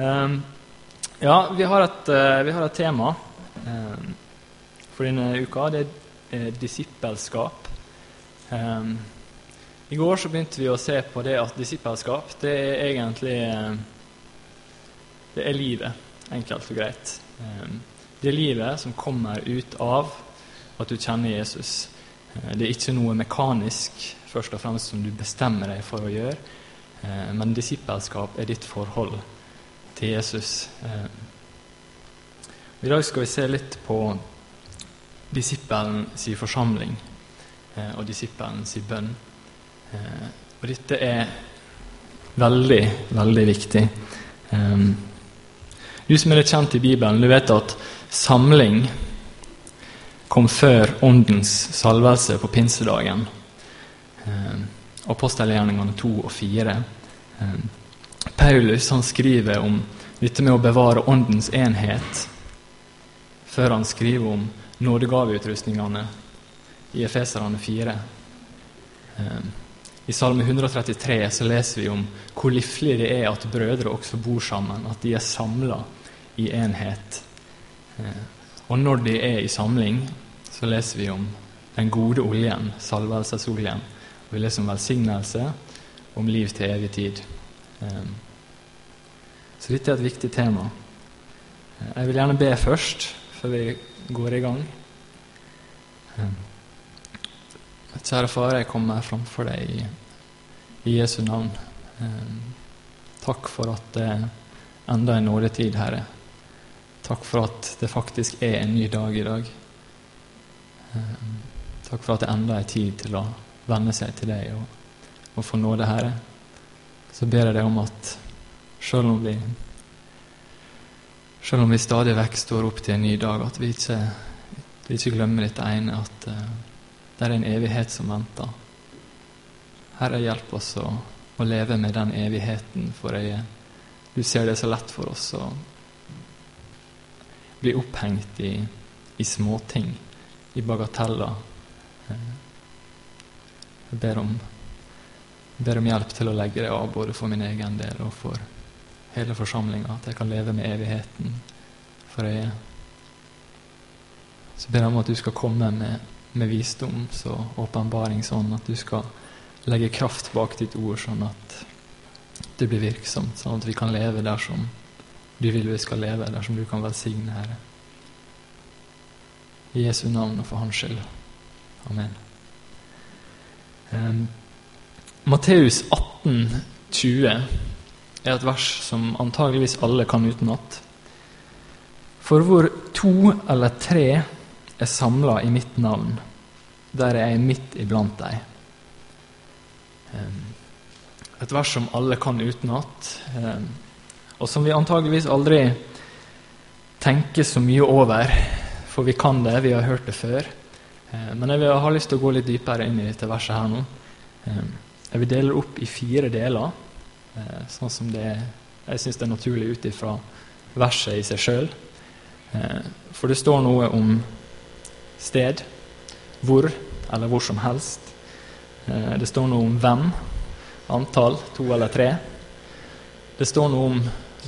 Um, ja, vi har et, uh, vi har et tema um, for denne uka. Det er uh, disippelskap. Um, I går så begynte vi å se på det at disippelskap det er egentlig Det er livet, enkelt og greit. det er livet som kommer ut av at du kjenner Jesus. det er ikke noe mekanisk først og fremst som du bestemmer deg for å gjøre, men disippelskap er ditt forhold til Jesus. Eh, I dag skal vi se litt på disippelen si forsamling eh, og disippelen si bønn. Eh, og dette er veldig, veldig viktig. Du som er litt kjent i Bibelen, du vet at samling kom før Åndens salvelse på pinsedagen. Apostelgjerningene 2 og 4. Paulus han skriver om dette med å bevare åndens enhet, før han skriver om nådegaveutrustningene i Efeserne 4. Ehm, I Salme 133 så leser vi om hvor liflig det er at brødre også bor sammen, at de er samla i enhet. Ehm, og når de er i samling, så leser vi om den gode oljen, salvelsesoljen. Vi leser om velsignelse, om liv til evig tid. Ehm, så dette er et viktig tema. Jeg vil gjerne be først, før vi går i gang. Kjære Far, jeg kommer framfor deg i, i Jesu navn. Takk for at det enda er nådetid, Herre. Takk for at det faktisk er en ny dag i dag. Takk for at det enda er tid til å venne seg til deg og, og få nåde, Herre. Så ber jeg deg om at selv om vi selv om vi stadig vekk står opp til en ny dag, at vi ikke, vi ikke glemmer dette ene, at uh, det er en evighet som venter. Herre, hjelp oss å, å leve med den evigheten for øye. Du ser det så lett for oss å bli opphengt i, i småting, i bagateller. Eh, jeg ber om, ber om hjelp til å legge det av, både for min egen del og for hele forsamlinga, at jeg kan leve med evigheten for øye. Så ber jeg om at du skal komme med, med visdom og åpenbaring, sånn at du skal legge kraft bak ditt ord, sånn at det blir virksomt, sånn at vi kan leve dersom du vil vi skal leve, dersom du kan velsigne, Herre. I Jesu navn og for Hans skyld. Amen. Um, Matteus 18, 20 er et vers som antageligvis alle kan utenat. For hvor to eller tre er samla i mitt navn, der er jeg midt iblant. Ehm, et vers som alle kan utenat, og som vi antageligvis aldri tenker så mye over, for vi kan det, vi har hørt det før. Men jeg har lyst til å gå litt dypere inn i dette verset her nå. Jeg vil dele det opp i fire deler. Eh, sånn som det jeg syns det er naturlig ut ifra verset i seg sjøl. Eh, for det står noe om sted, hvor eller hvor som helst. Eh, det står noe om hvem, antall, to eller tre. Det står noe om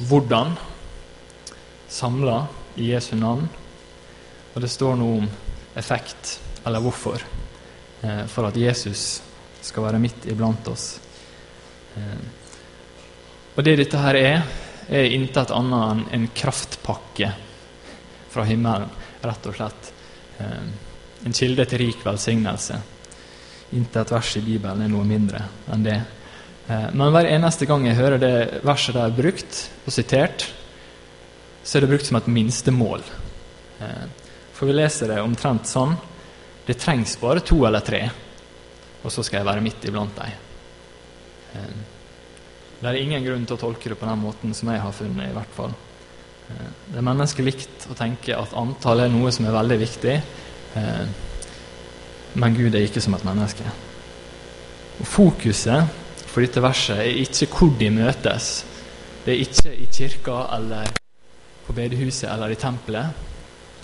hvordan, samla i Jesu navn. Og det står noe om effekt, eller hvorfor, for at Jesus skal være midt iblant oss. Og det dette her er, er intet annet enn en kraftpakke fra himmelen, rett og slett. Eh, en kilde til rik velsignelse. Intet vers i Bibelen er noe mindre enn det. Eh, men hver eneste gang jeg hører det verset der brukt og sitert, så er det brukt som et minstemål. Eh, for vi leser det omtrent sånn Det trengs bare to eller tre, og så skal jeg være midt iblant dem. Det er ingen grunn til å tolke det på den måten som jeg har funnet, i hvert fall. Eh, det er menneskelikt å tenke at antall er noe som er veldig viktig, eh, men Gud er ikke som et menneske. Og Fokuset for dette verset er ikke hvor de møtes. Det er ikke i kirka eller på bedehuset eller i tempelet,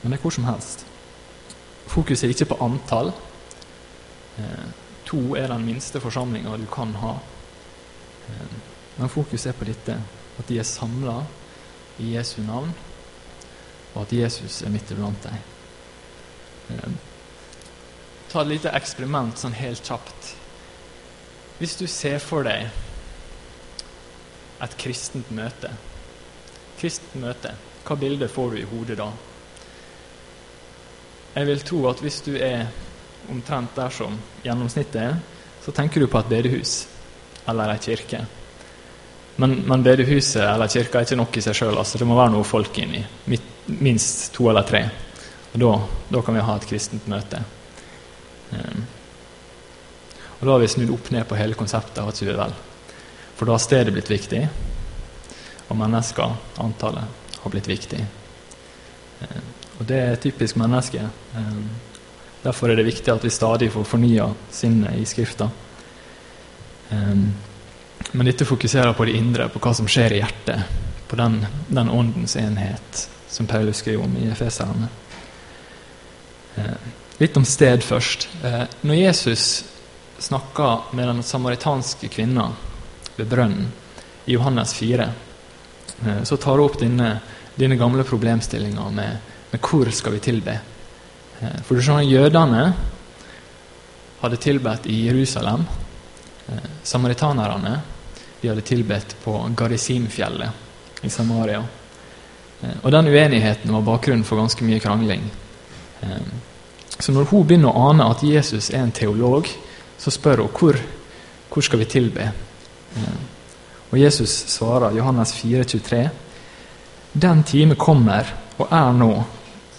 men det er hvor som helst. Fokuset er ikke på antall. Eh, to er den minste forsamlinga du kan ha. Men fokuset er på dette, at de er samla i Jesu navn, og at Jesus er midt iblant deg. Eh, ta et lite eksperiment sånn helt kjapt. Hvis du ser for deg et kristent møte Kristent møte, hva bilde får du i hodet da? Jeg vil tro at hvis du er omtrent der som gjennomsnittet er, så tenker du på et bedehus eller ei kirke. Men, men, bedehuset eller kirka er ikke nok i seg sjøl. Altså, det må være noe folk inni. Minst to eller tre. Og da, da kan vi ha et kristent møte. Um, og Da har vi snudd opp ned på hele konseptet, har ikke vi vel? For da har stedet blitt viktig, og mennesker, antallet, har blitt viktig. Um, og det er typisk menneske. Um, derfor er det viktig at vi stadig får fornya sinnet i Skrifta. men dette fokuserer på det indre, på hva som skjer i hjertet. På den, den åndens enhet som Paulus skriver om i Efeserne. Litt om sted først. Eh, når Jesus snakker med den samaritanske kvinna ved brønnen i Johannes 4, eh, så tar hun opp denne, denne gamle problemstillinga med, med, hvor skal vi tilbe. Eh, for du skjønner, jødene hadde tilbedt i Jerusalem. Samaritanerne de hadde tilbedt på Garisimfjellet i Samaria. Og den uenigheten var bakgrunnen for ganske mye krangling. Så når hun begynner å ane at Jesus er en teolog, så spør hun hvor, hvor skal vi tilbe. Eh, og Jesus svarer, Johannes 4, 23, Den time kommer, og er nå,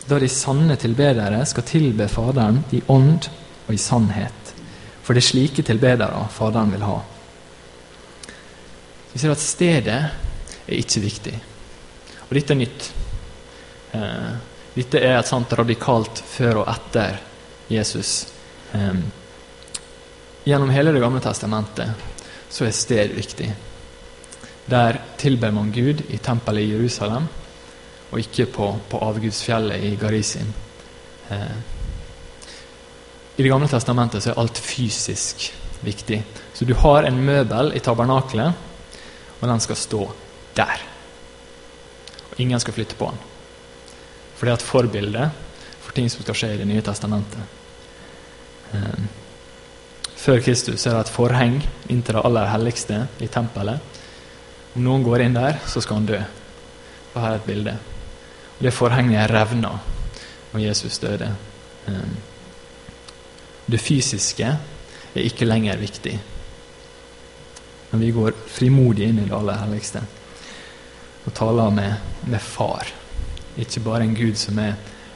da de sanne tilbedere skal tilbe Faderen i ånd og i sannhet. For det er slike tilbedere Faderen vil ha. Vi ser at stedet er ikke viktig. Og dette er nytt. Eh, dette er et sant radikalt før og etter Jesus. Eh, gjennom hele Det gamle testamentet så er sted viktig. Der tilber man Gud i tempelet i Jerusalem, og ikke på, på avgudsfjellet i Garisim. Eh. I Det gamle testamentet så er alt fysisk viktig. Så du har en møbel i tabernaklet, og den skal stå der. Og ingen skal flytte på den. For det er et forbilde for ting som skal skje i Det nye testamentet. Eh, før Kristus er det et forheng inntil det aller helligste i tempelet. Om noen går inn der, så skal han dø. Og her er et bilde. Det forhenget revna og Jesus døde. Eh, det fysiske er ikke lenger viktig. Men vi går frimodig inn i det aller helligste og taler med, med Far. Ikke bare en Gud som er,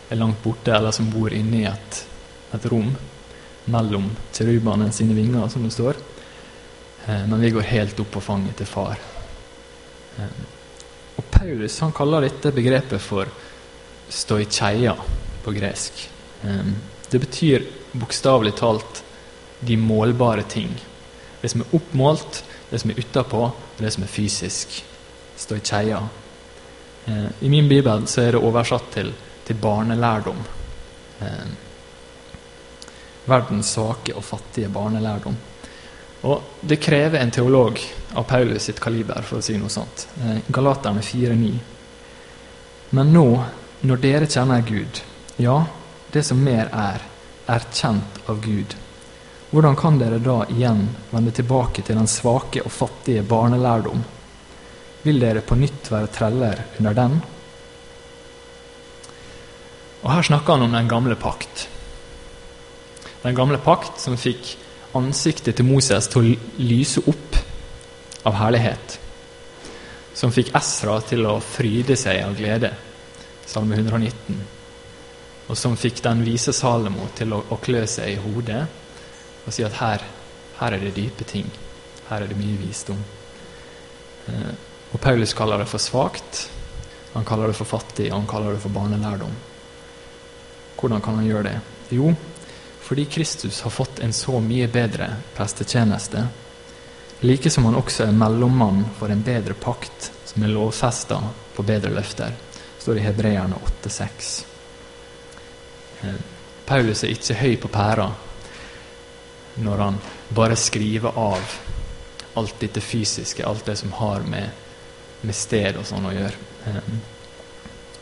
er langt borte, eller som bor inni et, et rom mellom cherubene sine vinger, som det står. Eh, men vi går helt opp på fanget til far. Paulus han kaller dette begrepet for stoicheia på gresk. Det betyr bokstavelig talt de målbare ting. Det som er oppmålt, det som er utapå, og det som er fysisk. Stoicheia. I min bibel så er det oversatt til, til barnelærdom. Verdens svake og fattige barnelærdom. Og Det krever en teolog av Paulus sitt kaliber, for å si noe sånt. Eh, Galaterne 4,9. Men nå, når dere kjenner Gud, ja, det som mer er, er kjent av Gud, hvordan kan dere da igjen vende tilbake til den svake og fattige barnelærdom? vil dere på nytt være treller under den? Og Her snakker han om den gamle pakt. Den gamle pakt som fikk ansiktet til Moses til å lyse opp av herlighet. Som fikk Esra til å fryde seg av glede, salme 119. Og som fikk den vise Salomo til å, å klø seg i hodet og si at her, her er det dype ting. Her er det mye visdom. Eh, og Paulus kaller det for svakt, han kaller det for fattig, og han kaller det for barnelærdom. Hvordan kan han gjøre det? Jo, fordi Kristus har fått en så mye bedre prestetjeneste, like som han også er mellommann for en bedre pakt, som er lovfesta på bedre løfter, står i Hebreerne 8,6. Eh, Paulus er ikke høy på pæra når han bare skriver av alt dette fysiske, alt det som har med med sted og sånn å gjøre. Eh,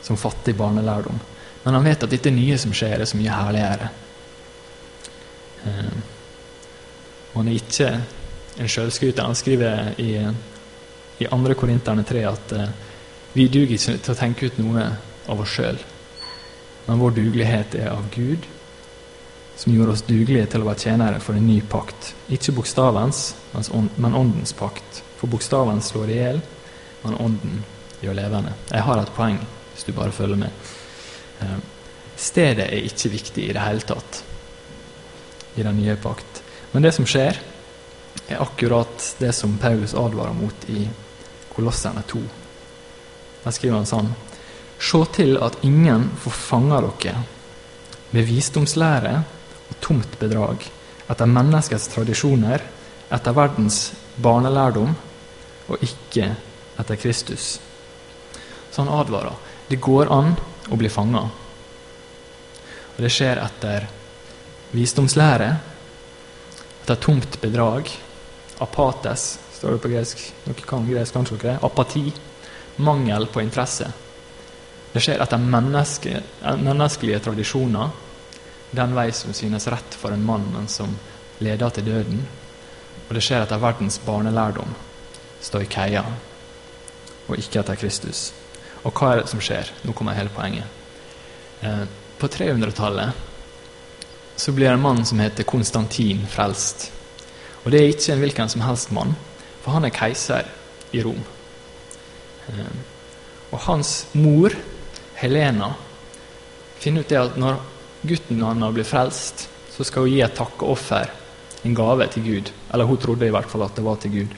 som fattig barnelærdom. Men han vet at dette nye som skjer, er så mye herligere. Eh, og han er ikke en sjølskryter. Han skriver i, i 2. Korinterne 3 at eh, vi duger ikke til å tenke ut noe av oss sjøl, men vår dugelighet er av Gud, som gjorde oss dugelige til å være tjenere for en ny pakt. Ikke bokstavens, men åndens pakt. For bokstaven slår i hjel, men ånden gjør levende. Jeg har et poeng, hvis du bare følger med. Eh, stedet er ikke viktig i det hele tatt i den nye pakt. Men det som skjer, er akkurat det som Paulus advarer mot i Kolosserne 2. Der skriver han sånn Se til at ingen får fange dere med visdomslære og tomt bedrag, etter menneskets tradisjoner, etter verdens barnelærdom og ikke etter Kristus. Så han advarer. Det går an å bli fanga. Og det skjer etter visdomslære, etter tomt bedrag, apates, står det på gresk. Dere kan gresk, kanskje dere? Apati. Mangel på interesse. Det skjer etter menneske, menneskelige tradisjoner, den vei som synes rett for en mann, men som leder til døden. Og det skjer etter verdens barnelærdom, Stoikeia. og ikke etter Kristus. Og hva er det som skjer? Nå kommer hele poenget. Eh, på 300-tallet så blir en mann som heter Konstantin, frelst. Og det er ikke en hvilken som helst mann, for han er keiser i Rom. Eh, og hans mor, Helena, finner ut det at når gutten han har blitt frelst, så skal hun gi et takkeoffer, en gave til Gud. Eller hun trodde i hvert fall at det var til Gud.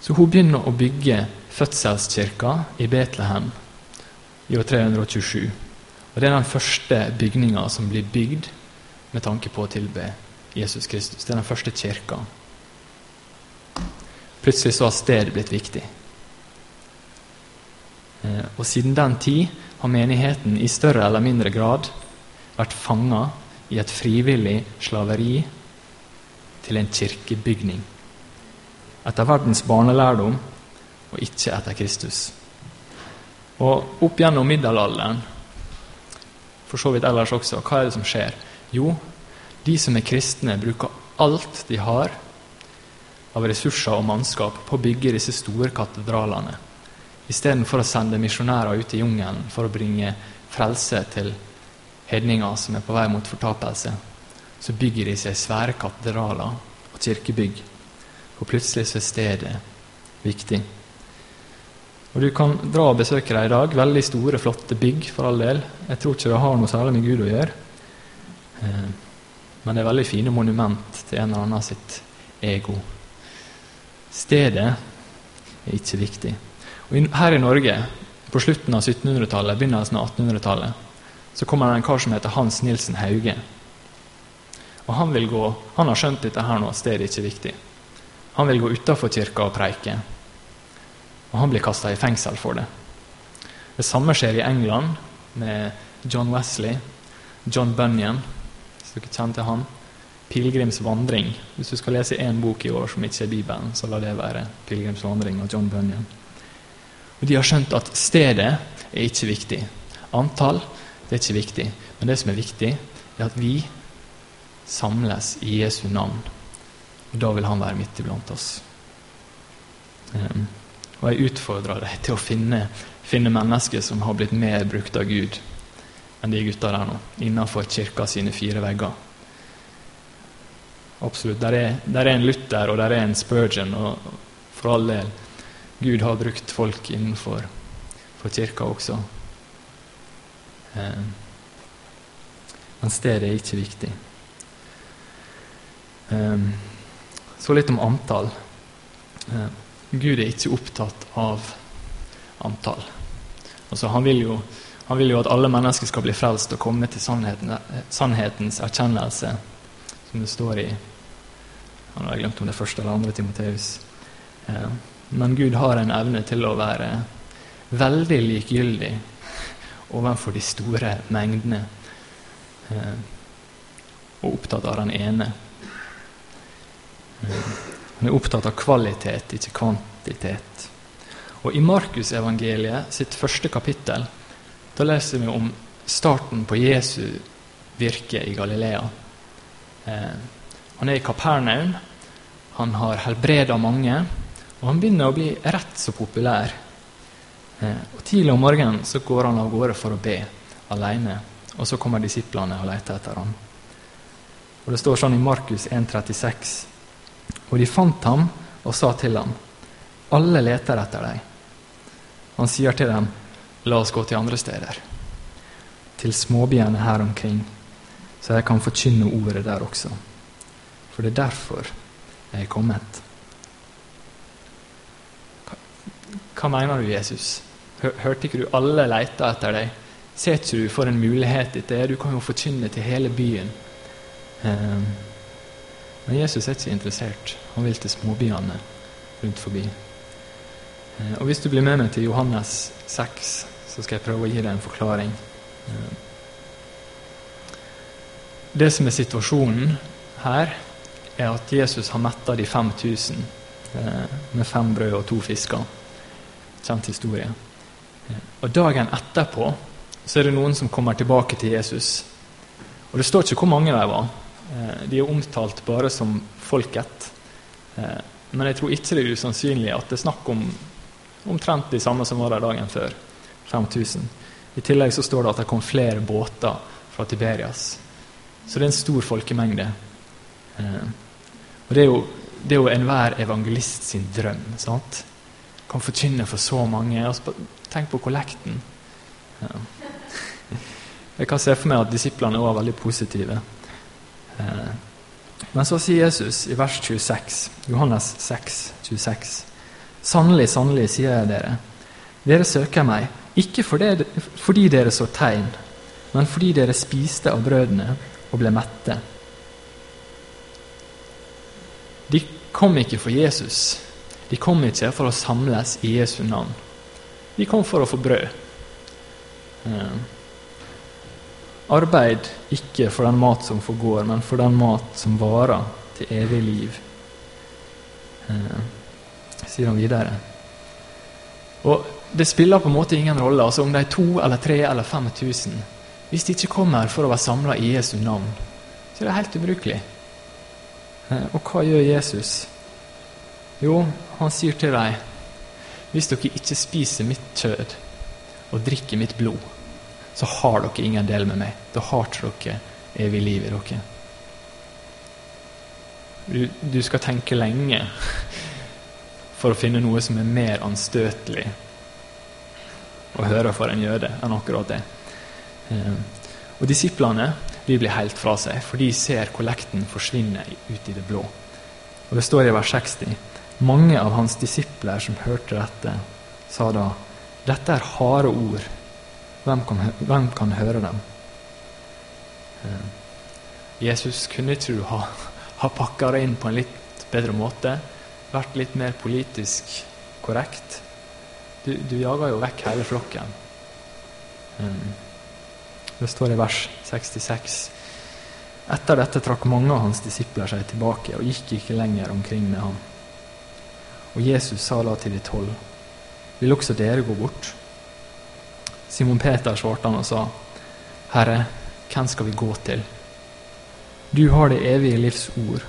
Så hun begynner å bygge fødselskirka i Betlehem i år 327. Og Det er den første bygninga som blir bygd med tanke på å tilbe Jesus Kristus. Det er den første kirka. Plutselig så har stedet blitt viktig. Eh, og siden den tid har menigheten i større eller mindre grad vært fanga i et frivillig slaveri til en kirkebygning. Etter verdens barnelærdom og ikke etter Kristus. Og opp gjennom middelalderen, for så vidt ellers også, hva er det som skjer? Jo, de som er kristne, bruker alt de har av ressurser og mannskap på å bygge disse store katedralene. Istedenfor å sende misjonærer ut i jungelen for å bringe frelse til hedninger som er på vei mot fortapelse, så bygger de seg svære katedraler og kirkebygg. Og plutselig så er stedet viktig. Og Du kan dra og besøke dem i dag. Veldig store, flotte bygg, for all del. Jeg tror ikke det har noe særlig med Gud å gjøre. Eh, men det er veldig fine monument til en eller annen sitt ego. Stedet er ikke viktig. Og Her i Norge, på slutten av 1700-tallet, begynnelsen av 1800-tallet, så kommer det en kar som heter Hans Nilsen Hauge. Og Han vil gå, han har skjønt dette her nå, stedet er ikke viktig. Han vil gå utafor kirka og preike. Og han blir kasta i fengsel for det. Det samme skjer i England med John Wesley, John Bunyan, dere kjenner til han. Pilegrimsvandring. Hvis du skal lese én bok i år som ikke er Bibelen, så la det være 'Pilegrimsvandring' av John Bunyan. Og De har skjønt at stedet er ikke viktig. Antall det er ikke viktig. Men det som er viktig, er at vi samles i Jesu navn. Og da vil Han være midt iblant oss. Um, og jeg utfordrer deg til å finne, finne mennesker som har blitt mer brukt av Gud enn de gutta der nå, innenfor kirka sine fire vegger. Absolutt. Der er, der er en Luther, og der er en Spurgeon, og for all del. Gud har brukt folk innenfor for kirka også. Eh, men stedet er ikke viktig. Eh, så litt om antall. Eh, Gud er ikke opptatt av antall. Altså, han vil jo han vil jo at alle mennesker skal bli frelst og komme til sannheten, sannhetens erkjennelse, som det står i Han har glemt om det første eller andre Timoteus. Eh, men Gud har en evne til å være veldig likegyldig overfor de store mengdene, eh, og opptatt av den ene. Eh, han er opptatt av kvalitet, ikke kvantitet. Og I Markusevangeliet sitt første kapittel da leser vi om starten på Jesu virke i Galilea. Eh, han er i Kapernaum, han har helbreda mange, og han begynner å bli rett så populær. Eh, og Tidlig om morgenen så går han av gårde for å be alene, og så kommer disiplene og leter etter ham. Og Det står sånn i Markus 1,36.: Og de fant ham og sa til ham, alle leter etter deg. Han sier til dem, la oss gå til andre steder, til småbyene her omkring, så jeg kan forkynne ordet der også. For det er derfor jeg er kommet. Hva, mener du, Jesus? Hørte ikke du alle leita etter deg? Ser ikke du for en mulighet dette er? Du kan jo forkynne til hele byen. Um, men Jesus er ikke interessert. Han vil til småbyene rundt forbi. Uh, og Hvis du blir med meg til Johannes 6, så skal jeg prøve å gi deg en forklaring. Uh, det som er situasjonen her, er at Jesus har metta de 5000 uh, med fem brød og to fisker. Kjent historie. Og Dagen etterpå så er det noen som kommer tilbake til Jesus. Og Det står ikke hvor mange de var. Eh, de er omtalt bare som folket. Eh, men jeg tror ikke det er usannsynlig at det er snakk om omtrent de samme som var der dagen før. 5000. I tillegg så står det at det kom flere båter fra Tiberias. Så det er en stor folkemengde. Eh, og Det er jo, jo enhver evangelist sin drøm. sant? Kan forkynne for så mange. Tenk på kollekten. Ja. Jeg kan se for meg at disiplene var veldig positive. Eh, men så sier Jesus i vers 26, Johannes 6, 26, Sannelig, sannelig, sier jeg dere, dere søker meg, ikke fordi dere så tegn, men fordi dere spiste av brødene og ble mette. De kom ikke for Jesus. De kom ikke for å samles i Jesu navn. De kom for å få brød. Eh, Arbeid ikke for den mat som forgår, men for den mat som varer til evig liv. Sier han videre. Og Det spiller på en måte ingen rolle altså om det er to eller tre eller 5000. Hvis de ikke kommer for å være samla i Jesu navn, så er det helt ubrukelig. Eh, og hva gjør Jesus? Jo, han sier til dem hvis dere ikke spiser mitt kjød og drikker mitt blod så har dere ingen del med meg. Da har dere evig liv i dere. Du, du, skal tenke lenge for å finne noe som er mer anstøtelig å høre for en jøde enn akkurat det. Eh, og disiplene de blir helt fra seg, for de ser kollekten forsvinne ut i det blå. Og Det står i vers 60 mange av hans disipler som hørte dette, sa da dette er harde ord hvem kan, hvem kan høre dem? Eh, Jesus, kunne ikke du ha, ha pakka det inn på en litt bedre måte? Vært litt mer politisk korrekt? Du, du jager jo vekk hele flokken. Eh, det står i vers 66. Etter dette trakk mange av hans disipler seg tilbake og gikk ikke lenger omkring med ham. Og Jesus sa da til de tolv, vil også dere gå bort? Simon Peter svarte han og sa, Herre, hvem skal vi gå til? Du har det evige livs ord,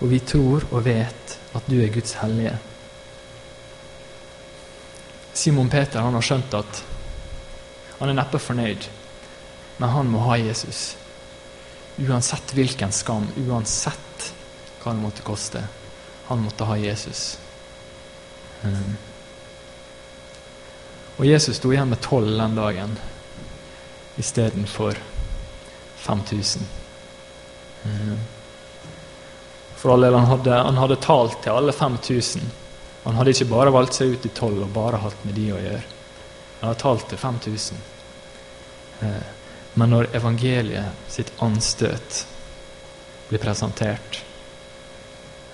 og vi tror og vet at du er Guds hellige. Simon Peter han har skjønt at han er neppe fornøyd, men han må ha Jesus. Uansett hvilken skam, uansett hva det måtte koste. Han måtte ha Jesus. Um. Og Jesus sto igjen med tolv den dagen istedenfor 5000. Eh, for all del, han hadde, han hadde talt til alle 5000. Han hadde ikke bare valgt seg ut i tolv og bare hatt med de å gjøre. Han hadde talt til 5000. Eh, men når evangeliet sitt anstøt blir presentert,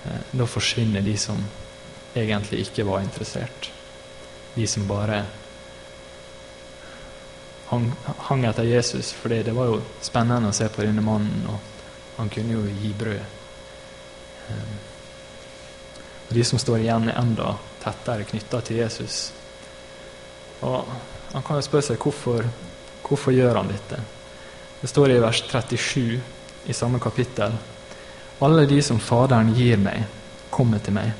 eh, da forsvinner de som egentlig ikke var interessert. De som bare hang, hang etter Jesus, for det var jo spennende å se på denne mannen, og han kunne jo gi brød. Og De som står igjen, er enda tettere knytta til Jesus Og Han kan jo spørre seg hvorfor, hvorfor gjør han dette. Det står i vers 37 i samme kapittel. Alle de som Faderen gir meg, kommer til meg.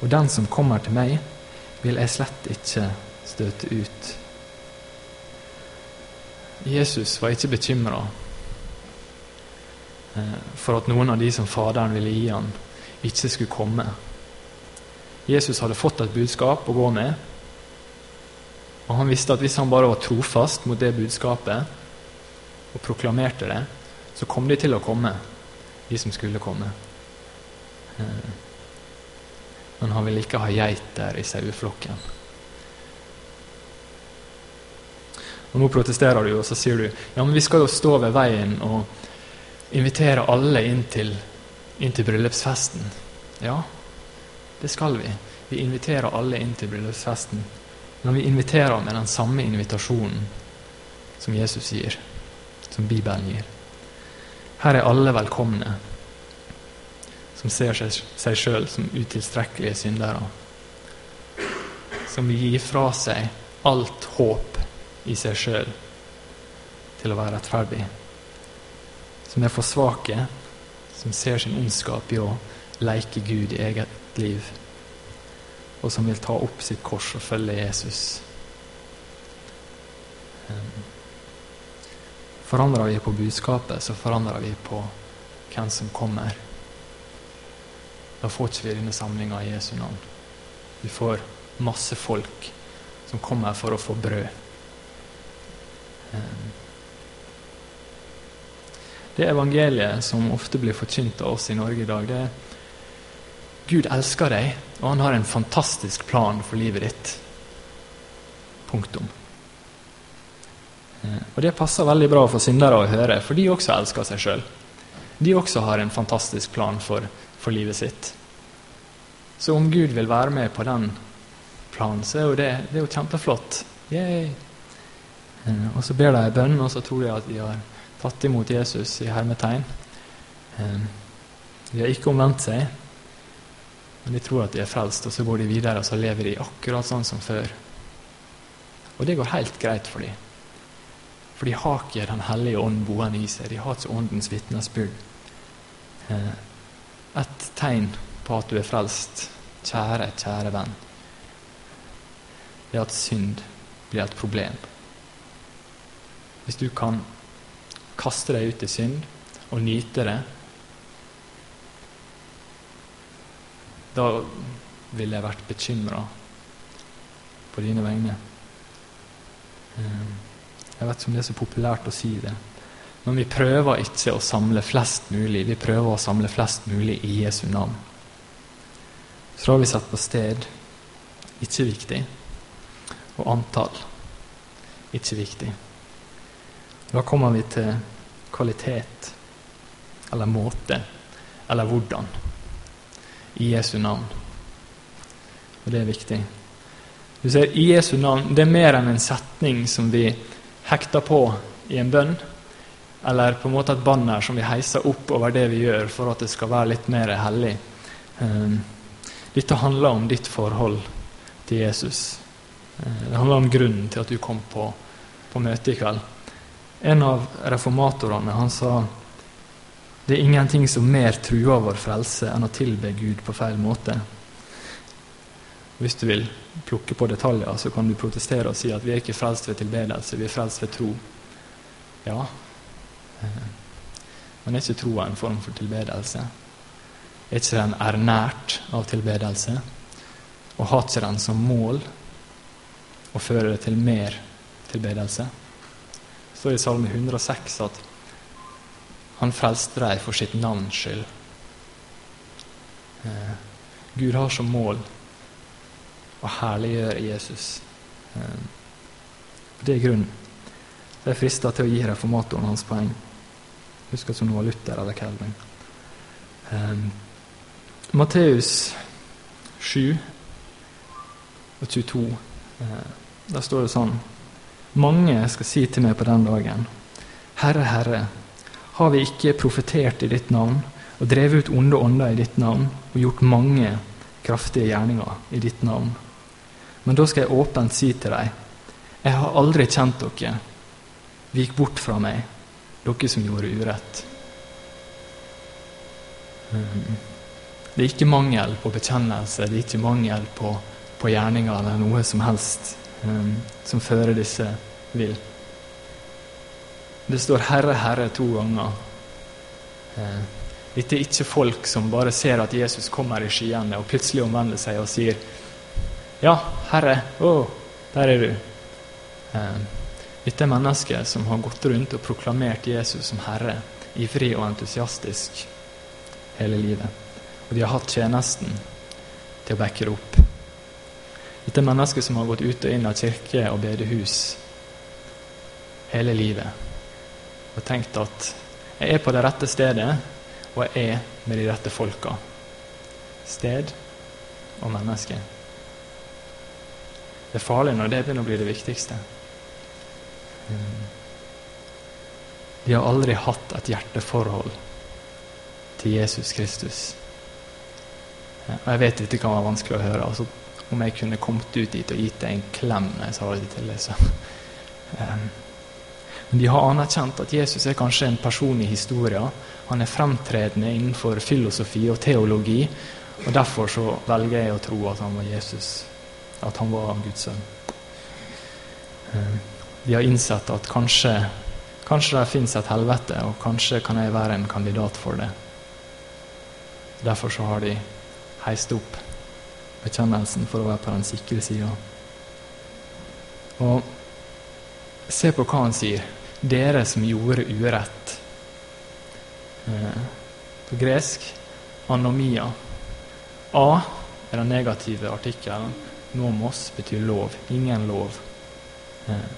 Og den som kommer til meg, vil jeg slett ikke støte ut. Jesus var ikke bekymra for at noen av de som Faderen ville gi han, ikke skulle komme. Jesus hadde fått et budskap å gå med, og han visste at hvis han bare var trofast mot det budskapet og proklamerte det, så kom de til å komme, de som skulle komme. Eh, men han ville ikke ha geiter i saueflokken. Og Nå protesterer du, og så sier du ja, men vi skal jo stå ved veien og invitere alle inn til, inn til bryllupsfesten. Ja, det skal vi. Vi inviterer alle inn til bryllupsfesten. Men vi inviterer med den samme invitasjonen som Jesus gir, som Bibelen gir. Her er alle velkomne som ser seg sjøl som utilstrekkelige syndere. Som vil gi fra seg alt håp i seg sjøl til å være rettferdig. Som er for svake, som ser sin ondskap i å leke Gud i eget liv og som vil ta opp sitt kors og følge Jesus. Forandrer vi på budskapet, så forandrer vi på hvem som kommer. Da får ikke vi denne samlinga i Jesu navn. Vi får masse folk som kommer for å få brød. Det evangeliet som ofte blir forkynt av oss i Norge i dag, det er Gud elsker deg, og han har en fantastisk plan for livet ditt. Punktum. Eh, og Det passer veldig bra for syndere å høre, for de også elsker seg sjøl. De også har en fantastisk plan for, for, livet sitt. Så om Gud vil være med på den planen, så er jo det, det er jo kjempeflott. Yay. Eh, og så ber de en bønn, og så tror de at de har tatt imot Jesus i hermetegn. Eh, de har ikke omvendt seg, men de tror at de er frelst, og så går de videre og så lever de akkurat sånn som før. Og det går helt greit for dem. For de har ikke Den hellige ånd boende i seg. De har ikke Åndens vitnesbyrd. Eh, et tegn på at du er frelst, kjære, kjære venn, det er at synd blir et problem. Hvis du kan kaste deg ut i synd og nyte det Da ville jeg vært bekymra på dine vegne. Eh, jeg vet ikke om det er så populært å si det, men vi prøver ikke å samle flest mulig. Vi prøver å samle flest mulig i Jesu navn. Så har vi satt på sted ikke viktig. Og antall ikke viktig. Da kommer vi til kvalitet, eller måte, eller hvordan i Jesu navn. Og det er viktig. Du ser, i Jesu navn det er mer enn en setning som vi hekter på i en bønn, eller på en måte et banner som vi heiser opp over det vi gjør, for at det skal være litt mer hellig. Ehm, dette handler om ditt forhold til Jesus. Ehm, det handler om grunnen til at du kom på, på møte i kveld. En av reformatorene han sa det er ingenting som mer truer vår frelse enn å tilbe Gud på feil måte. Hvis du vil plukke på detaljer, så kan du protestere og si at vi er ikke frelst ved tilbedelse, vi er frelst ved tro. Ja, men er ikke troa en form for tilbedelse? Er ikke den ernært av tilbedelse? Og har ikke den som mål å føre det til mer tilbedelse? Det står i Salme 106 at han frelste deg for sitt navns skyld. Eh, Gud har som mål å herliggjøre Jesus. Eh, det er grunnen. Det er frista til å gi reformatoren hans poeng. Husk at hun var Luther eller Calvin. Eh, Matteus 7 og 22. Eh, der står det sånn Mange skal si til meg på den dagen, Herre, Herre, har vi ikke profetert i ditt navn og drevet ut onde ånder i ditt navn og gjort mange kraftige gjerninger i ditt navn? Men da skal jeg åpent si til dem, jeg har aldri kjent dere. Vik bort fra meg, dere som gjorde urett. Det er ikke mangel på bekjennelse, det er ikke mangel på, på gjerninger eller noe som helst um, som fører disse vill. Det står 'Herre, Herre' to ganger. Uh, dette er ikke folk som bare ser at Jesus kommer i skyene og plutselig omvender seg og sier 'Ja, Herre, å, der er du'. Uh, dette er mennesker som har gått rundt og proklamert Jesus som Herre, ivrig og entusiastisk hele livet. Og de har hatt tjenesten til å backe det opp. Dette er mennesker som har gått ut og inn av kirke og bedehus hele livet og tenkt at jeg er på det rette stedet, og jeg er med de rette folka. Sted og menneske. Det er farlig når det begynner å bli det viktigste. De har aldri hatt et hjerteforhold til Jesus Kristus. Og Jeg vet dette kan være vanskelig å høre. altså Om jeg kunne kommet ut dit og gitt deg en klem når jeg sa det til deg, så Men de har anerkjent at Jesus er kanskje en person i historien. Han er fremtredende innenfor filosofi og teologi. Og derfor så velger jeg å tro at han var Jesus, at han var Guds sønn. De har innsett at kanskje, kanskje det fins et helvete, og kanskje kan jeg være en kandidat for det. Derfor så har de heist opp bekjennelsen for å være på den sikre sida. Og se på hva han sier. Dere som gjorde urett. Eh, på gresk anomia. A er den negative artikkelen. Nomos betyr lov. Ingen lov. Eh,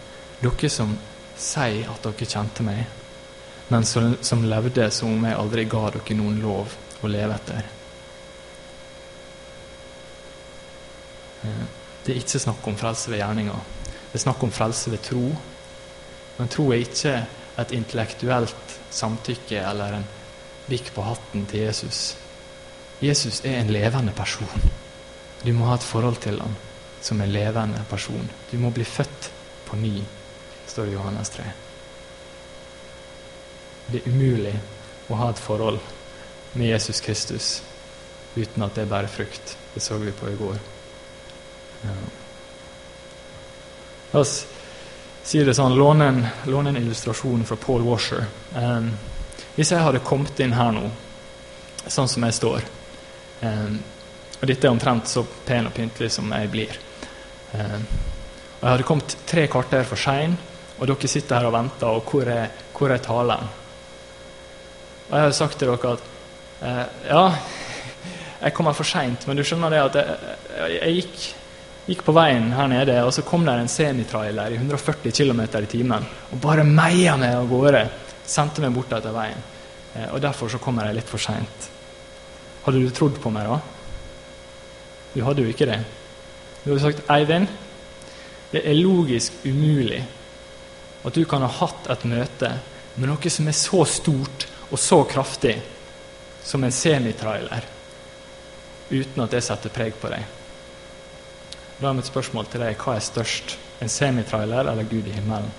dere som sier at dere kjente meg, men som, som levde som om jeg aldri ga dere noen lov å leve etter. Det er ikke snakk om frelse ved gjerninger. Det er snakk om frelse ved tro. Men tro er ikke et intellektuelt samtykke eller en bikk på hatten til Jesus. Jesus er en levende person. Du må ha et forhold til ham som en levende person. Du må bli født på ny, står det i Johannes 3. Det er umulig å ha et forhold med Jesus Kristus uten at det bærer frukt. Det så vi på i går. La oss si det sånn, låne en, låne en illustrasjon fra Paul Washer. Um, hvis jeg hadde kommet inn her nå, sånn som jeg står um, Og dette er omtrent så pen og pyntelig som jeg blir. Um, og Jeg hadde kommet tre kvarter for sein, og dere sitter her og venter, og hvor er, hvor er talen? Og jeg hadde sagt til dere at uh, ja, jeg kommer for seint, men du skjønner det at jeg, jeg, jeg gikk Gikk på veien her nede, og så kom der en semitrailer i 140 km i timen og bare meia meg av gårde. Sendte meg bort etter veien. Eh, og derfor så kommer jeg litt for seint. Hadde du trodd på meg da? Du hadde jo ikke det. Du hadde sagt, 'Eivind, det er logisk umulig at du kan ha hatt et møte med noe som er så stort og så kraftig som en semitrailer, uten at det setter preg på deg.' Da er mitt spørsmål til deg hva er størst? En semitrailer eller Gud i himmelen?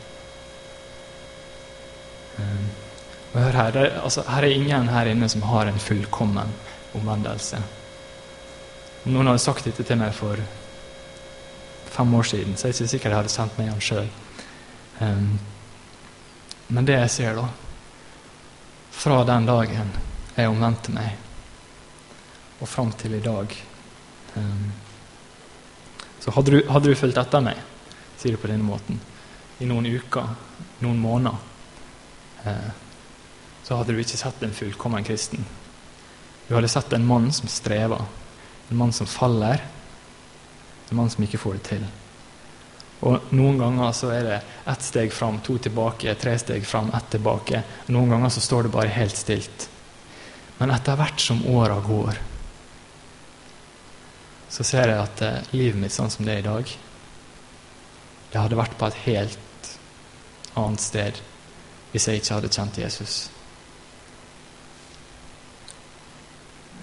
Um, hør her, det, altså, her er ingen her inne som har en fullkommen omvendelse. Om noen hadde sagt dette til meg for fem år siden, så er jeg ikke sikker jeg hadde sendt meg igjen sjøl. Um, men det jeg ser, da, fra den dagen jeg omvendte meg, og fram til i dag um, så hadde du, hadde du fulgt etter meg, sier du på denne måten, i noen uker, noen måneder, eh, så hadde du ikke sett en fullkommen kristen. Du hadde sett en mann som strever, en mann som faller, en mann som ikke får det til. Og Noen ganger så er det ett steg fram, to tilbake, tre steg fram, ett tilbake. Noen ganger så står det bare helt stilt. Men etter hvert som åra går, så ser jeg at eh, livet mitt sånn som det er i dag, det hadde vært på et helt annet sted hvis jeg ikke hadde kjent Jesus.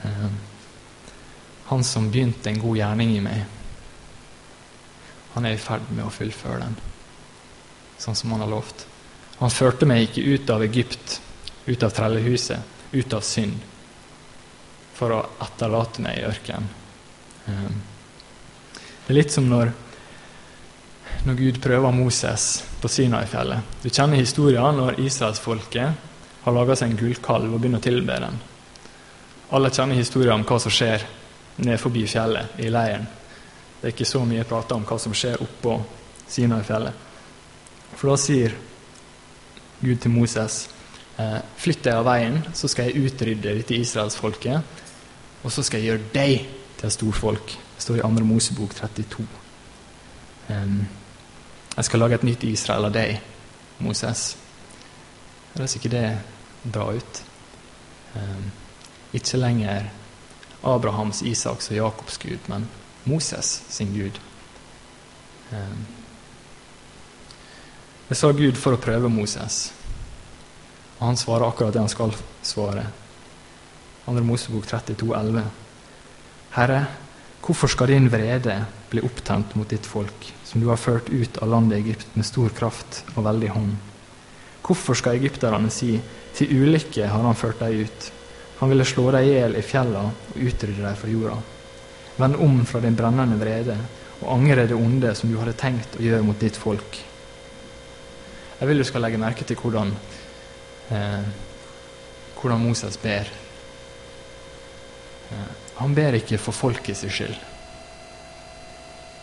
Eh, han som begynte en god gjerning i meg, han er i ferd med å fullføre den, sånn som han har lovt. Han førte meg ikke ut av Egypt, ut av trellehuset, ut av synd, for å etterlate meg i ørkenen. Ehm, det er litt som når, når Gud prøver Moses på Sinai-fjellet. Du kjenner historien når israelsfolket har laga seg en gullkalv og begynner å tilbe den. Alle kjenner historien om hva som skjer ned forbi fjellet, i leiren. Det er ikke så mye prata om hva som skjer oppå Sinai-fjellet. For da sier Gud til Moses eh, Flytt deg av veien, så skal jeg utrydde dette israelsfolket. Og så skal jeg gjøre deg til storfolk. Det står i 2. Mosebok 32. Um, jeg skal lage et nytt Israel av deg, Moses. Høres ikke det bra ut? Um, ikke lenger Abrahams, Isaks og Jakobs Gud, men Moses sin Gud. Um, det sa Gud for å prøve Moses, og han svarer akkurat det han skal svare. 2. Mosebok 32, 11. Herre, hvorfor skal din vrede bli opptent mot ditt folk, som du har ført ut av landet Egypt med stor kraft og veldig hånd? Hvorfor skal egypterne si, til ulykke har han ført deg ut? Han ville slå deg i hjel i fjella og utrydde deg fra jorda. Vend om fra din brennende vrede og angre det onde som du hadde tenkt å gjøre mot ditt folk. Jeg vil du skal legge merke til hvordan, eh, hvordan Moses ber. Eh, han ber ikke for folket sin skyld.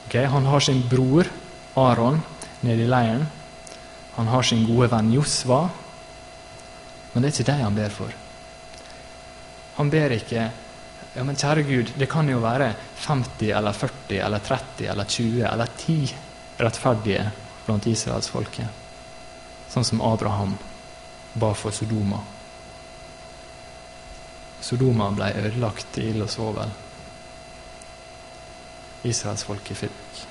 Okay, han har sin bror Aron nede i leiren. Han har sin gode venn Josva. Men det er ikke dem han ber for. Han ber ikke ja, men kjære Gud, det kan jo være 50 eller 40 eller 30 eller 20 eller 10 rettferdige blant israelsfolket. Sånn som Abraham ba for Sodoma. Sodoma ble ødelagt i ild og svovel. Israelsfolket fikk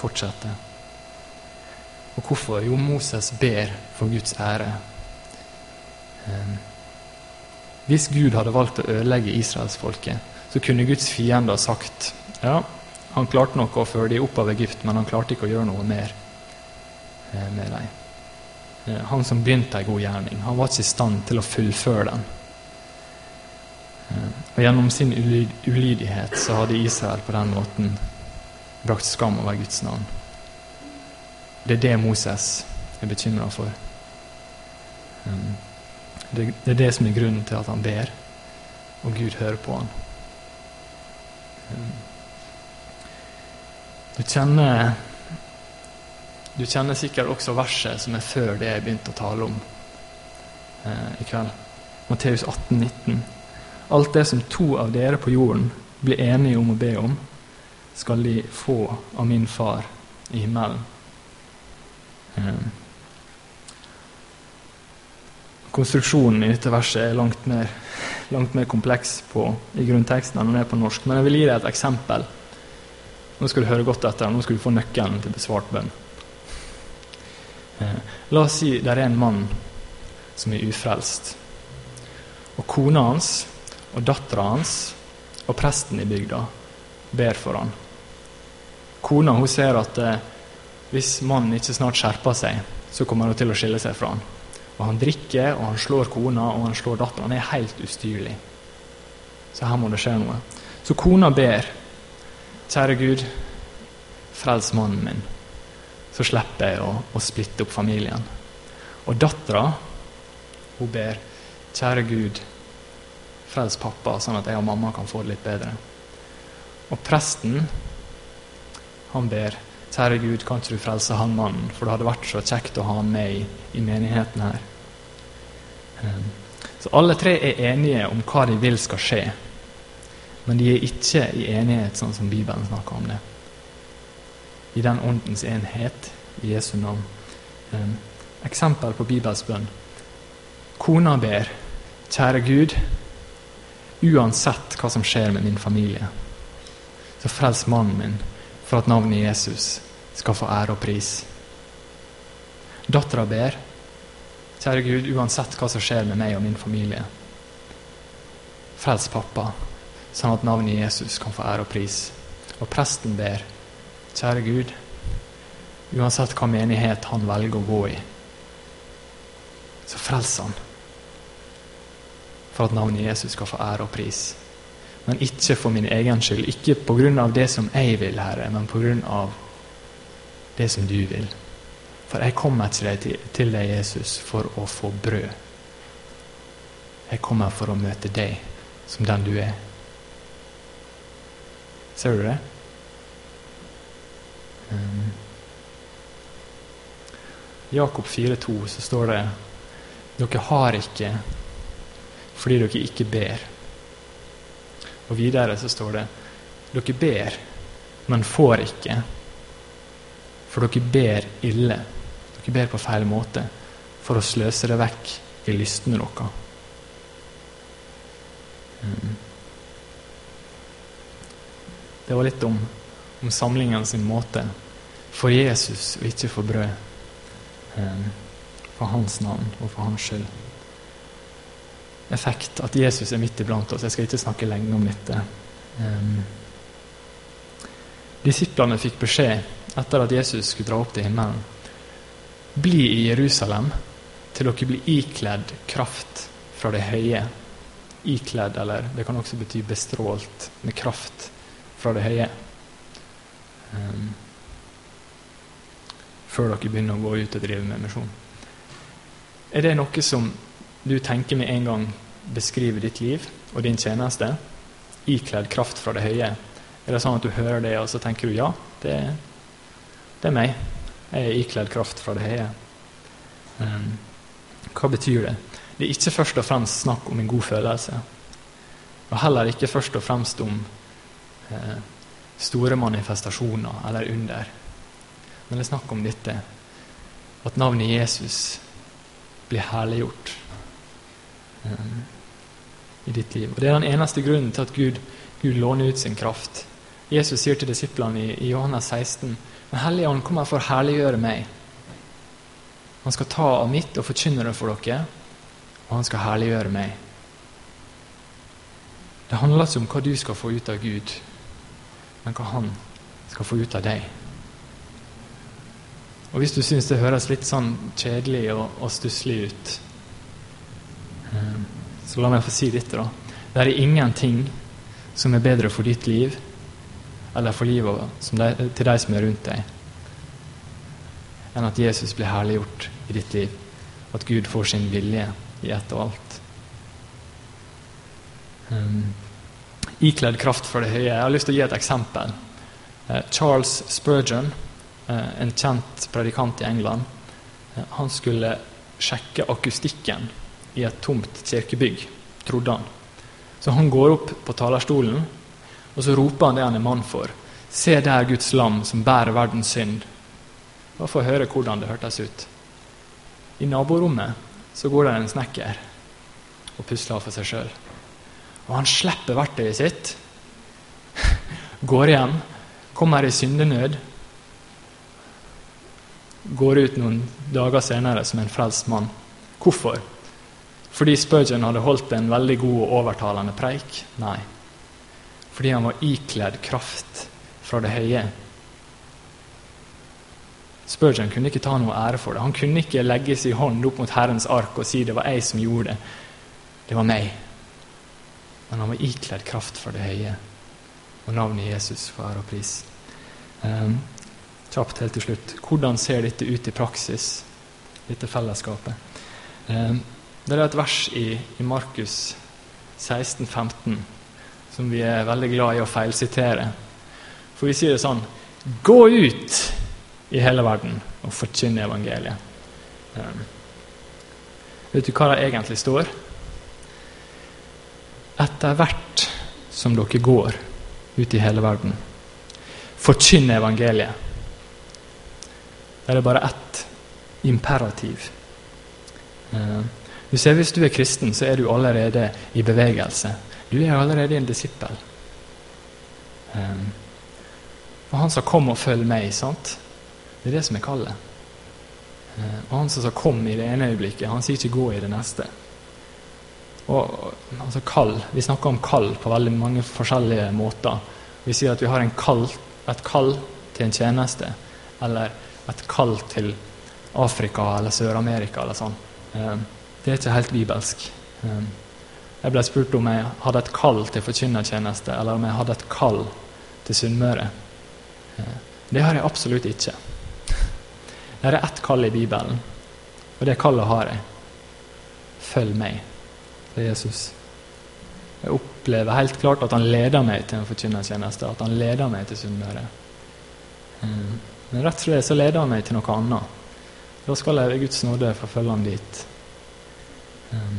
fortsette. Og hvorfor? Jo, Moses ber for Guds ære. Um, hvis Gud hadde valgt å ødelegge israelsfolket, så kunne Guds fiender sagt ja, han klarte nok å føre dem opp av Egypt, men han klarte ikke å gjøre noe mer eh, med dem. Eh, han som begynte en god gjerning, han var ikke i stand til å fullføre den. Eh, og Gjennom sin ulydighet så hadde Israel på den måten brakt skam over Guds navn. Det er det Moses er bekymra for. Det, er det som er grunnen til at han ber, og Gud hører på han. Du kjenner Du kjenner sikkert også verset som er før det jeg begynte å tale om eh, i kveld. Matteus 18, 19. Alt det som to av dere på jorden blir enige om å be om, skal de få av min far i himmelen. Eh, konstruksjonen i dette verset er langt mer, langt mer kompleks på, i grunnteksten enn den er på norsk. Men jeg vil gi deg et eksempel. Nå skal du høre godt etter. Nå skal du få nøkkelen til besvart bønn. Eh, la oss si det er en mann som er ufrelst. Og kona hans og dattera hans og presten i bygda ber for han. Kona hun ser at eh, hvis mannen ikke snart skjerper seg, så kommer hun til å skille seg fra han. Og han drikker, og han slår kona, og han slår datteren. Han er helt ustyrlig. Så her må det skje noe. Så kona ber, kjære Gud, frels mannen min, så slipper jeg å, å splitte opp familien. Og dattera, hun ber, kjære Gud, frels pappa, sånn at jeg og mamma kan få det litt bedre. Og presten, han ber, Kjære Gud, kan ikke du frelse han mannen, for det hadde vært så kjekt å ha han med i, i menigheten her. Ehm, så alle tre er enige om hva de vil skal skje, men de er ikke i enighet sånn som Bibelen snakker om det. I den åndens enhet i Jesu navn. Ehm, eksempel på Bibels bønn. Kona ber, kjære Gud, uansett hva som skjer med min familie, så frels mannen min for at navnet Jesus skal få ære og pris. Dattera ber, kjære Gud, uansett hva som skjer med meg og min familie, frels pappa, sånn at navnet Jesus kan få ære og pris. Og presten ber, kjære Gud, Uansett hva menighet han velger å gå i, så frels han. For at navnet Jesus skal få ære og pris. Men ikke for min egen skyld. Ikke av det som jeg vil, Herre, men av det som du vil. For jeg kommer ikke til deg, Jesus, for å få brød. Jeg kommer for å møte deg som den du er. Ser du det? Um. Jakob 4,2 så står det dere har ikke fordi dere ikke ber. Og videre så står det dere ber, men får ikke. For dere ber ille. Dere ber på feil måte for å sløse det vekk i lystene deres. Mm. Det var litt om, om samlingen sin måte for Jesus og ikke for brød. Eh, for hans navn og for hans skyld. Effekt at Jesus er midt iblant oss. Jeg skal ikke snakke lenge om dette. Um, disiplene fikk beskjed etter at Jesus skulle dra opp til himmelen. Bli i Jerusalem til dere blir ikledd kraft fra det høye. Ikledd, eller det kan også bety bestrålt med kraft fra det høye. Um, før dere begynner å gå ut og drive med misjon. Er det noe som du tenker med en gang beskriver ditt liv og din tjeneste? Ikledd kraft fra det høye? Er det sånn at du hører det, og så tenker du ja, det, det er meg. Jeg er ikledd kraft fra det høye. Um, hva betyr det? Det er ikke først og fremst snakk om en god følelse. Og heller ikke først og fremst om eh, store manifestasjoner eller under Men det er snakk om dette, at navnet Jesus blir herliggjort i ditt liv. Og Det er den eneste grunnen til at Gud, Gud låner ut sin kraft. Jesus sier til disiplene i, i Johannes 16 Den hellige ånd kommer for å herliggjøre meg. Han skal ta av mitt og forkynne det for dere, og han skal herliggjøre meg. Det handler ikke om hva du skal få ut av Gud, men hva han skal få ut av deg. Og hvis du syns det høres litt sånn kjedelig og, og stusslig ut, eh, så la meg få si dette, da. Det er ingenting som er bedre for ditt liv eller for livet de, til de som er rundt deg, enn at Jesus blir herliggjort i ditt liv. At Gud får sin vilje i ett og alt. Um, ikledd kraft for det høye. Jeg har lyst til å gi et eksempel. Uh, Charles Spurgeon uh, en kjent predikant i England. uh, han skulle sjekke akustikken i et tomt kirkebygg, trodde han. Så han går opp på talerstolen, og så roper han det han er mann for. Se der Guds lam som bærer verdens synd. Bare få høre hvordan det hørtes ut. I naborommet så går det en snekker og pusler for seg sjøl. Og han slipper verktøyet sitt, går hjem, kommer i syndenød går ut noen dager senere som en frelst mann. Hvorfor? Fordi Spurgeon hadde holdt en veldig god og overtalende preik? Nei. Fordi han var ikledd kraft fra det høye. Spurgeon kunne ikke ta noe ære for det. Han kunne ikke legge sin hånd opp mot Herrens ark og si det var jeg som gjorde det. Det var meg. Men han var ikledd kraft fra det høye. Og navnet Jesus får ære og pris. Um, kjapt helt til slutt. Hvordan ser dette ut i praksis, dette fellesskapet? Eh, det er et vers i, i Markus 16, 15 som vi er veldig glad i å feilsitere. For vi sier det sånn Gå ut i hele verden og forkynn evangeliet. Um, vet du hva det egentlig står? Etter hvert som dere går ut i hele verden, forkynn evangeliet. Der er det bare ett imperativ. Uh, du ser, Hvis du er kristen, så er du allerede i bevegelse. Du er allerede en disippel. Um, og han sa 'kom og følg meg', sant? Det er det som er kallet. Uh, og han som sa 'kom' i det ene øyeblikket, han sier ikke 'gå' i det neste. Og, altså kall, Vi snakker om kall på veldig mange forskjellige måter. Vi sier at vi har kall, et kall til en tjeneste, eller et kall til Afrika eller Sør-Amerika eller sånn. Eh, det er ikke helt bibelsk. Eh, jeg ble spurt om jeg hadde et kall til forkynnertjeneste, eller om jeg hadde et kall til Sunnmøre. Eh, det har jeg absolutt ikke. Det er ett kall i Bibelen, og det kallet har jeg. Følg meg, det er Jesus. Jeg opplever helt klart at han leder meg til en forkynnertjeneste, at han leder meg til Sunnmøre. Men rett og slett så leder han meg til noe annet. Da skal jeg ved Guds nåde forfølge ham dit. Um,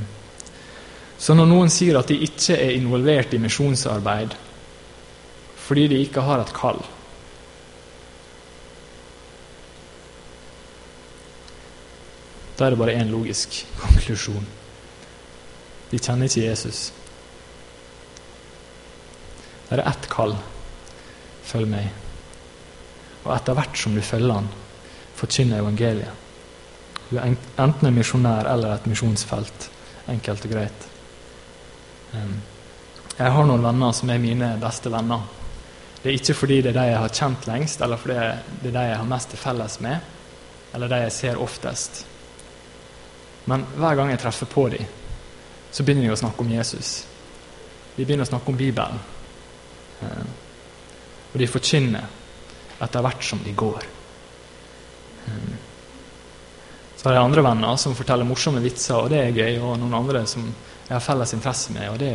så når noen sier at de ikke er involvert i misjonsarbeid fordi de ikke har et kall Da er det bare én logisk konklusjon. De kjenner ikke Jesus. Det er ett kall. Følg meg. Og etter hvert som du følger han, forkynner evangeliet. Du er enten en misjonær eller et misjonsfelt. Enkelt og greit. Jeg har noen venner som er mine beste venner. Det er ikke fordi det er de jeg har kjent lengst, eller fordi det er de jeg har mest til felles med, eller de jeg ser oftest. Men hver gang jeg treffer på dem, så begynner de å snakke om Jesus. De begynner å snakke om Bibelen. Og de forkynner etter hvert som de går. Så har jeg andre venner som forteller morsomme vitser, og det er gøy. Og noen andre som jeg har felles interesse med, og det,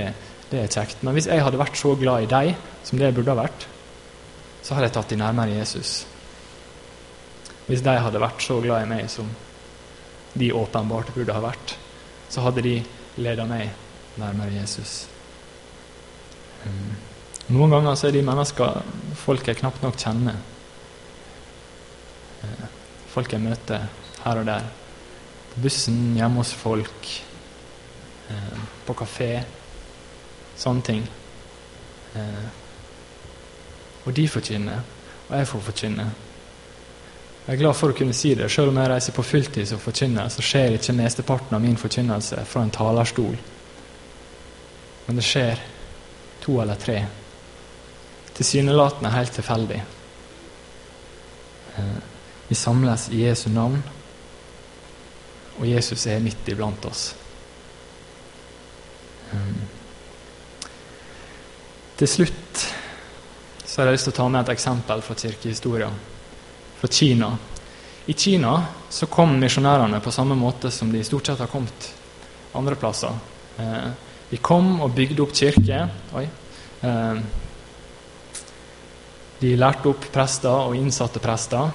det er kjekt. Men hvis jeg hadde vært så glad i deg som det jeg burde ha vært, så hadde jeg tatt de nærmere Jesus. Hvis de hadde vært så glad i meg som de åpenbart burde ha vært, så hadde de leda meg nærmere Jesus. Mm. Noen ganger så er de mennesker folk jeg knapt nok kjenner. Eh, folk jeg møter her og der. På bussen, hjemme hos folk, eh, på kafé. Sånne ting. Eh, og de forkynner, og jeg får forkynne. Jeg er glad for å kunne si det. Selv om jeg reiser på fulltid og forkynner, så skjer ikke mesteparten av min forkynnelse fra en talerstol. Men det skjer to eller tre. Tilsynelatende helt tilfeldig. Eh, vi samles i Jesu navn og Jesus er midt iblant oss. Um. Til slutt så har jeg lyst til å ta med et eksempel fra kirkehistoria, fra Kina. I Kina så kom misjonærene på samme måte som de stort sett har kommet andre plasser. Eh, de kom og bygde opp kirker. Eh, de lærte opp prester og innsatte prester.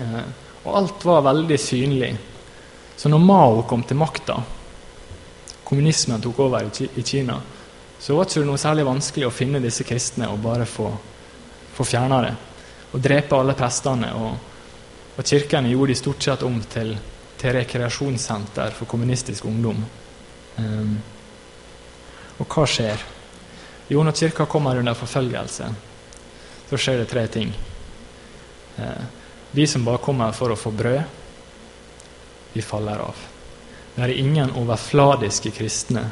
Eh, og alt var veldig synlig. Så når Mao kom til makta, kommunismen tok over i Kina, så var det ikke noe særlig vanskelig å finne disse kristne og bare få, få fjerna det. Og drepe alle prestene. Og, og kirkene gjorde de stort sett om til, til rekreasjonssenter for kommunistisk ungdom. Um, og hva skjer? Jo, når kirka kommer under forfølgelse, så skjer det tre ting. Uh, de som bare kommer for å få brød, vi faller av. Det er ingen overfladiske kristne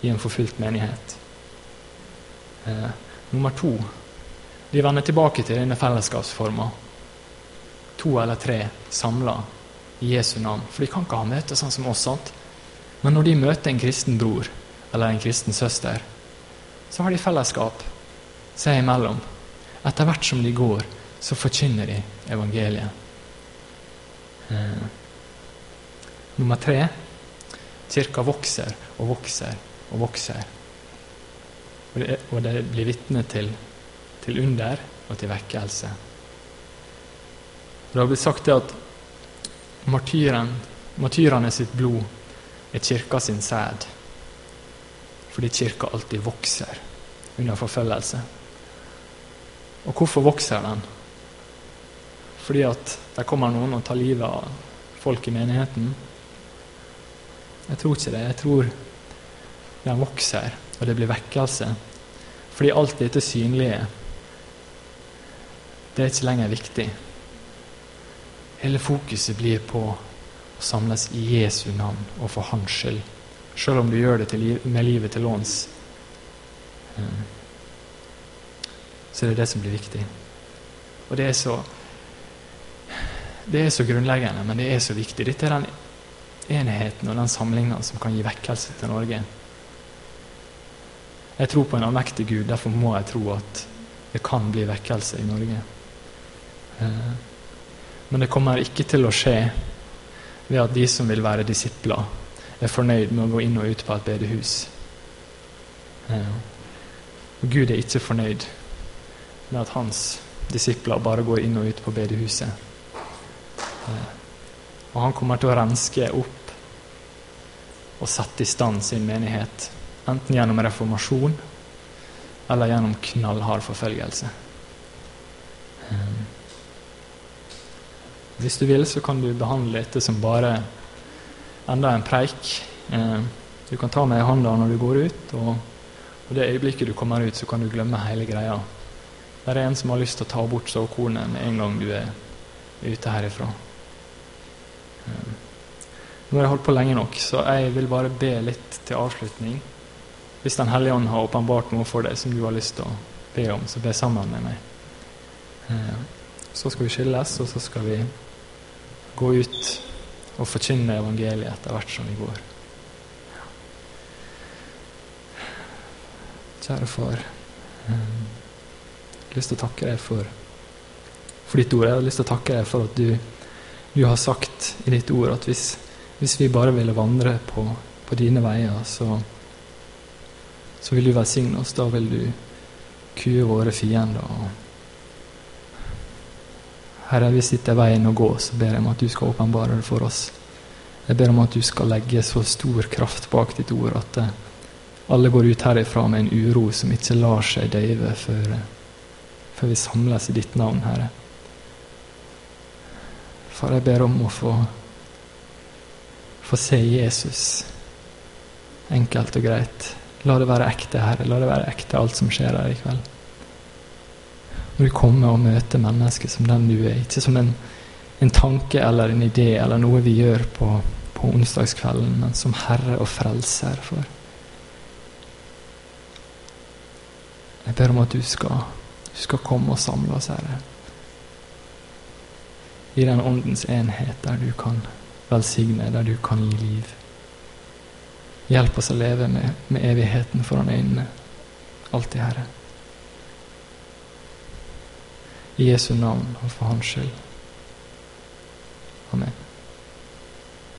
i en forfulgt menighet. Eh, nummer to de vender tilbake til denne fellesskapsforma. To eller tre samla i Jesu navn. For de kan ikke ha møte sånn som oss. sant? Men når de møter en kristen bror eller en kristen søster, så har de fellesskap seg imellom. Etter hvert som de går, så forkynner de evangeliet. Eh. Nummer tre kirka vokser og vokser og vokser. Og det, og det blir vitne til, til, under og til vekkelse. Det har blitt sagt det at martyren, martyrene sitt blod er kirka sin sæd. Fordi kirka alltid vokser under forfølgelse. Og hvorfor vokser den? Fordi at det kommer noen og tar livet av folk i menigheten. Jeg tror ikke det. Jeg tror den vokser, og det blir vekkelse. Fordi alt dette synlige, det er ikke lenger viktig. Hele fokuset blir på å samles i Jesu navn og for Hans skyld. Selv om du gjør det liv, med livet til låns. Eh, så det er det som blir viktig. Og det er så Det er så grunnleggende, men det er så viktig. Dette er den enheten og den samlinga som kan gi vekkelse til Norge. Jeg tror på en allmektig Gud, derfor må jeg tro at det kan bli vekkelse i Norge. Eh, men det kommer ikke til å skje ved at de som vil være disipler, er fornøyd med å gå inn og ut på et bedehus. Eh, og Gud er ikke fornøyd med at hans disipler bare går inn og ut på bedehuset. Og han kommer til å renske opp og sette i stand sin menighet, enten gjennom reformasjon eller gjennom knallhard forfølgelse. Eh, hvis du vil, så kan du behandle dette som bare enda en preik. Eh, du kan ta meg i hånda når du går ut, og i det øyeblikket du kommer ut, så kan du glemme hele greia. Det er en som har lyst til å ta bort såkornet med en gang du er ute herifra. Eh, nå har jeg holdt på lenge nok, så jeg vil bare be litt til avslutning. Hvis Den hellige ånd har åpenbart noe for deg som du har lyst til å be om, så be sammen med meg. Eh, så skal vi skilles, og så skal vi gå ut og forkynne evangeliet etter hvert som vi går. Kjære far. Jeg har lyst til å takke deg for, for ditt ord. Jeg har lyst til å takke deg for at du, du har sagt i ditt ord at hvis, hvis vi bare ville vandre på, på dine veier, så, så vil du velsigne oss. Da vil du kue våre fiender. Herre, hvis dette er veien å gå, så ber jeg om at du skal åpenbare det for oss. Jeg ber om at du skal legge så stor kraft bak ditt ord at det, alle går ut herifra med en uro som ikke lar seg døyve før, før vi samles i ditt navn, Herre. Far, jeg ber om å få, få se Jesus enkelt og greit. La det være ekte, Herre. La det være ekte, alt som skjer her i kveld. Når du kommer og møter mennesket som den du er, ikke som en, en tanke eller en idé eller noe vi gjør på, på onsdagskvelden, men som Herre og Frelser. for Jeg ber om at du skal, du skal komme og samle oss, Herre. I den åndens enhet der du kan velsigne, der du kan gi liv. Hjelp oss å leve med, med evigheten foran øynene. Alltid, Herre. I Jesu navn og for Hans skyld. Amen.